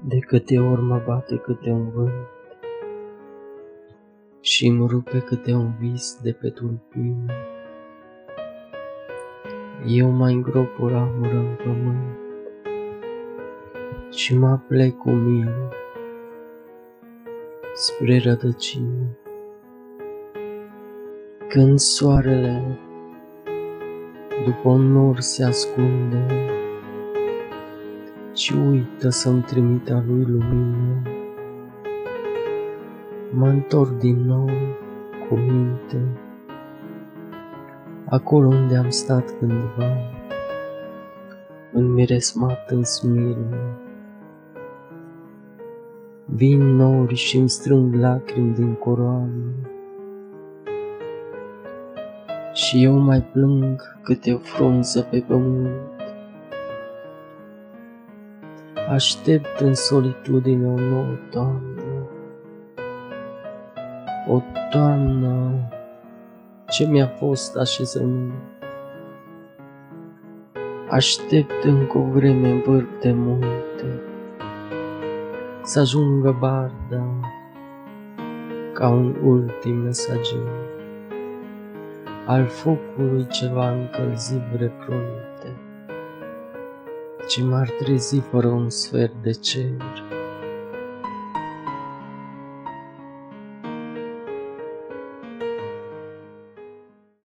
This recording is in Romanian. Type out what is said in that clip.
De câte ori mă bate câte un vânt și îmi rupe câte un vis de pe tulpină, eu mai îngrop o ramură în pământ și mă plec cu mine spre rădăcină. Când soarele după un nor se ascunde și uită să-mi trimită lui lumină, mă întorc din nou cu minte acolo unde am stat cândva, înmiresmat în smirne. Vin nori și îmi strâng lacrimi din coroană, și eu mai plâng câte o frunză pe pământ. Aștept în solitudine o nouă toamnă, o toamnă ce mi-a fost așezământ. Aștept încă o vreme în vârf de munte, să ajungă barda ca un ultim mesager al focului ce va încălzi vrefrunte, ce m-ar trezi fără un sfert de cer.